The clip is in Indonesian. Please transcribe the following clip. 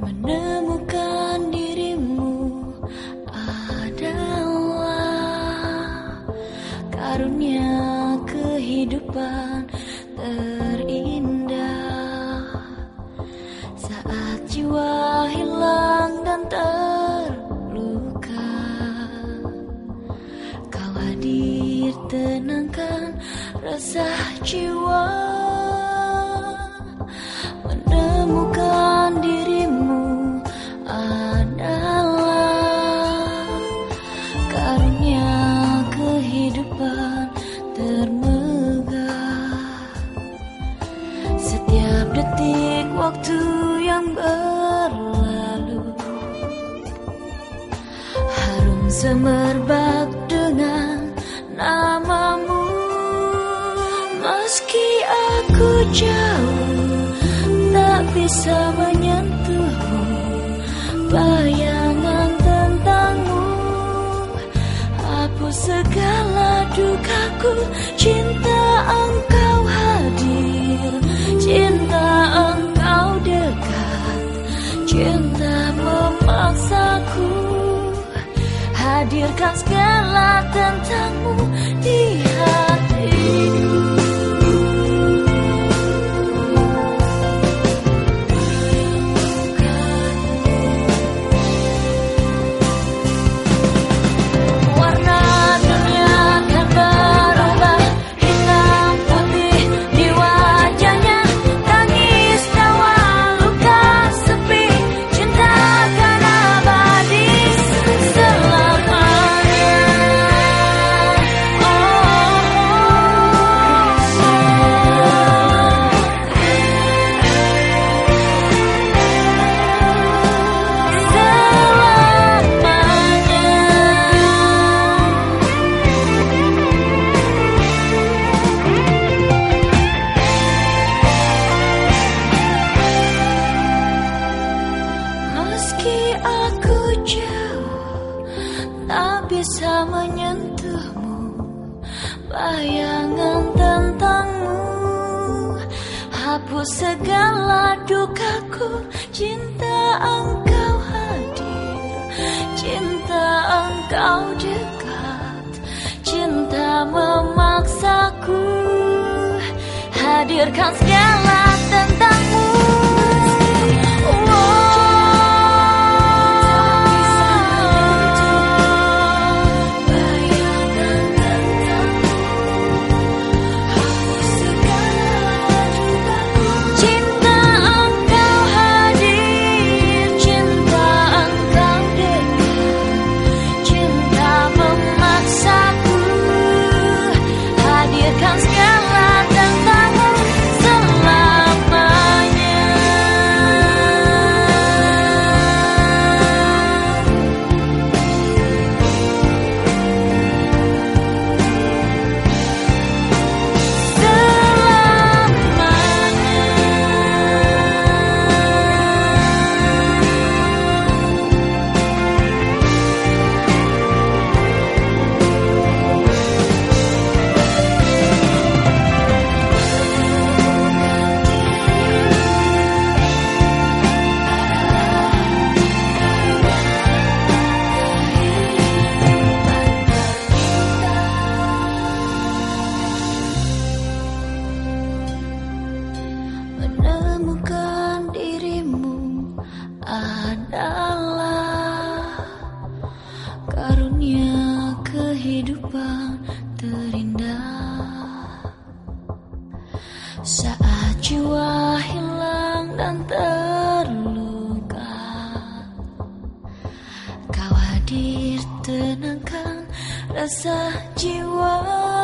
Menemukan dirimu adalah karunia kehidupan terindah. Saat jiwa hilang dan terluka kau hadir tenangkan rasa jiwa. Menemukan detik waktu yang berlalu harum semerbak dengan namamu. Meski aku jauh tak bisa menyentuhmu. Bayangan tentangmu hapus segala dukaku hadirkan segala tentangmu di menyentuhmu Bayangan tentangmu. Hapus segala dukaku Cinta engkau hadir. Cinta engkau dekat Cinta memaksaku. Hadirkan segala saat jiwa hilang dan terluka kau hadir tenangkan rasa jiwa